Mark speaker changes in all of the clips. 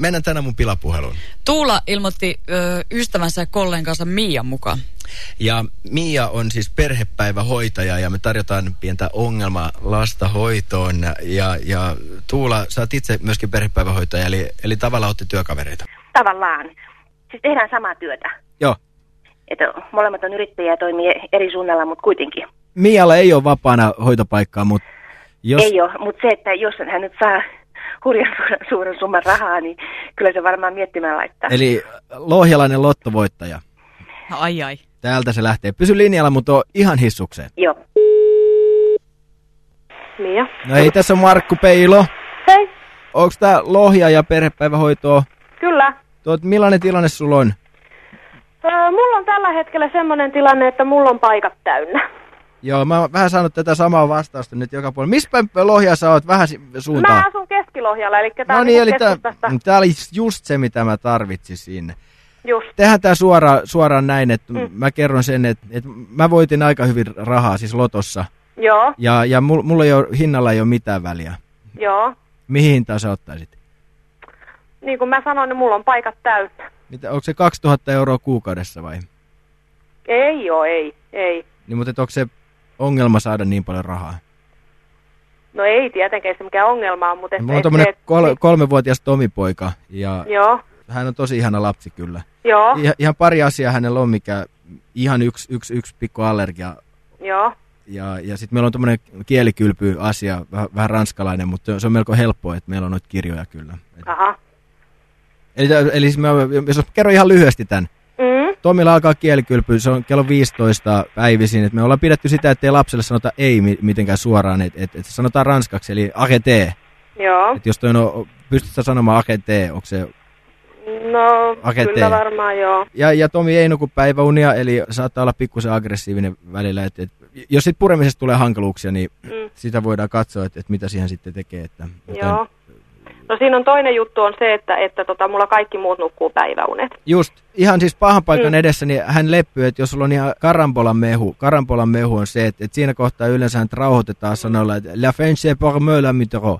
Speaker 1: Mennään tänään mun pilapuheluun.
Speaker 2: Tuula ilmoitti ö, ystävänsä ja kolleen kanssa Miian mukaan.
Speaker 1: Ja Mia on siis perhepäivähoitaja ja me tarjotaan pientä ongelmaa lasta hoitoon. Ja, ja Tuula, sä oot itse myöskin perhepäivähoitaja, eli, eli tavallaan olette työkavereita.
Speaker 3: Tavallaan. Siis tehdään samaa työtä.
Speaker 1: Joo.
Speaker 3: Että molemmat on yrittäjiä ja toimii eri suunnalla, mutta kuitenkin.
Speaker 4: Mialla ei ole vapaana hoitopaikkaa, mutta jos...
Speaker 3: Ei ole, mutta se, että jos hän nyt saa hurjan suuren, suuren summan rahaa, niin kyllä se varmaan miettimään laittaa.
Speaker 4: Eli lohjalainen lottovoittaja.
Speaker 2: Ai ai.
Speaker 4: Täältä se lähtee. Pysy linjalla, mutta on ihan hissukseen.
Speaker 3: Joo. Mia?
Speaker 4: No ei, tässä on Markku Peilo.
Speaker 5: Hei,
Speaker 4: Onks tää lohja ja perhepäivähoitoa?
Speaker 5: kyllä.
Speaker 4: Tuot, millainen tilanne sulla on?
Speaker 5: Öö, mulla on tällä hetkellä semmoinen tilanne, että mulla on paikat täynnä.
Speaker 4: Joo, mä oon vähän saanut tätä samaa vastausta nyt joka puolella. Missä päin lohja sä oot? Vähän suuntaan.
Speaker 5: Mä asun Keskilohjalla, eli tää
Speaker 4: No
Speaker 5: on
Speaker 4: niin,
Speaker 5: niinku
Speaker 4: eli tää, tää oli just se, mitä mä tarvitsin sinne.
Speaker 5: Just.
Speaker 4: Tehdään tää suoraan, suoraan näin, että
Speaker 5: Mm.
Speaker 4: mä kerron sen, että, että mä voitin aika hyvin rahaa siis lotossa.
Speaker 5: Joo,
Speaker 4: Ja, ja mulla mulla ei ole, hinnalla ei ole mitään väliä.
Speaker 5: joo.
Speaker 4: Mihin hintaan sä ottaisit?
Speaker 5: Niin kuin mä sanoin, niin mulla on paikat täynnä.
Speaker 4: Mitä, onko se 2000 euroa kuukaudessa vai?
Speaker 5: Ei oo, ei, ei.
Speaker 4: Niin, mutta onko se ongelma saada niin paljon rahaa?
Speaker 5: No ei tietenkään se mikään ongelma on, mutta...
Speaker 4: Mulla on
Speaker 5: et-
Speaker 4: kol-
Speaker 5: niin-
Speaker 4: kolmevuotias Tomipoika ja
Speaker 5: Joo,
Speaker 4: hän on tosi ihana lapsi kyllä.
Speaker 5: joo,
Speaker 4: Ihan, ihan pari asiaa hänellä on, mikä ihan yksi, yksi, yksi pikku allergia.
Speaker 5: joo.
Speaker 4: Ja, ja sitten meillä on tommonen kielikylpy asia, vähän, vähän ranskalainen, mutta se on melko helppoa, että meillä on noita kirjoja kyllä.
Speaker 5: Aha.
Speaker 4: eli, eli siis mä, jos kerron ihan lyhyesti tämän. Tomilla alkaa kielikylpy, se on kello 15 päivisin, että me ollaan pidetty sitä, ettei lapselle sanota ei mi- mitenkään suoraan, että et, et sanotaan ranskaksi, eli arrêté.
Speaker 5: joo.
Speaker 4: Että jos toi on, pystyt sä sanomaan arrêté, onko se...
Speaker 5: No,
Speaker 4: Agete.
Speaker 5: kyllä varmaan joo.
Speaker 4: Ja, ja Tomi ei nuku päiväunia, eli saattaa olla pikkusen aggressiivinen välillä, että et, jos sit puremisesta tulee hankaluuksia, niin
Speaker 5: Mm,
Speaker 4: sitä voidaan katsoa, että et mitä siihen sitten tekee. Että, joten-
Speaker 5: joo. No siinä on toinen juttu on se, että, että tota, mulla kaikki muut nukkuu päiväunet.
Speaker 4: Just, ihan siis pahan paikan
Speaker 5: Mm.
Speaker 4: edessä, niin hän leppyy, että jos sulla on ihan karambolan mehu, karambolan mehu on se, että, että siinä kohtaa yleensä hän rauhoitetaan sanoilla, että la fin c'est pour me la mitro.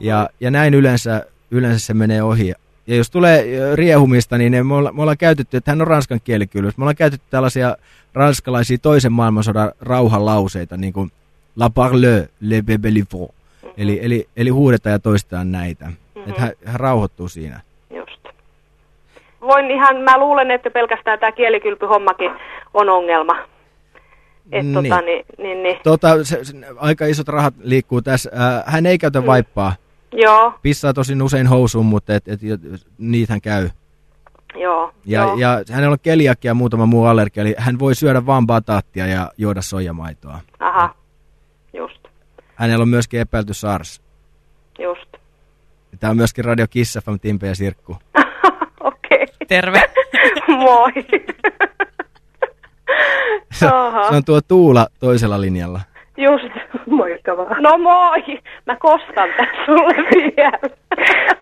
Speaker 4: Ja, ja näin yleensä, yleensä se menee ohi. Ja jos tulee ö, riehumista, niin ne, me, olla, me ollaan käytetty, että hän on ranskan kielikylvyys, me ollaan käytetty tällaisia ranskalaisia toisen maailmansodan rauhanlauseita, niin kuin la parle, le bebelifo. Eli, eli, eli huudetaan ja toistetaan näitä.
Speaker 5: Mhm.
Speaker 4: Että hän, hän rauhoittuu siinä.
Speaker 5: Just. Voin ihan, mä luulen, että pelkästään tämä kielikylpyhommakin on ongelma. Et
Speaker 4: Niin.
Speaker 5: tota, niin, niin, niin.
Speaker 4: Tota, se, se, aika isot rahat liikkuu tässä. Ää, hän ei käytä
Speaker 5: Mm.
Speaker 4: vaippaa.
Speaker 5: Joo,
Speaker 4: Pissaa tosin usein housuun, mutta et, et, et, niitä hän käy.
Speaker 5: joo,
Speaker 4: Ja,
Speaker 5: joo.
Speaker 4: ja hänellä on keliakia ja muutama muu allergia, eli hän voi syödä vaan bataattia ja juoda soijamaitoa.
Speaker 5: Aha, just,
Speaker 4: Hänellä on myöskin epäilty SARS.
Speaker 5: just.
Speaker 4: Tämä on myöskin Radio Kiss FM, Timpe ja Sirkku.
Speaker 5: Okei,
Speaker 2: Terve.
Speaker 5: moi.
Speaker 4: Se, se on tuo Tuula toisella linjalla.
Speaker 5: Just.
Speaker 3: Moikka vaan.
Speaker 5: No moi, mä kostan tässä sulle vielä.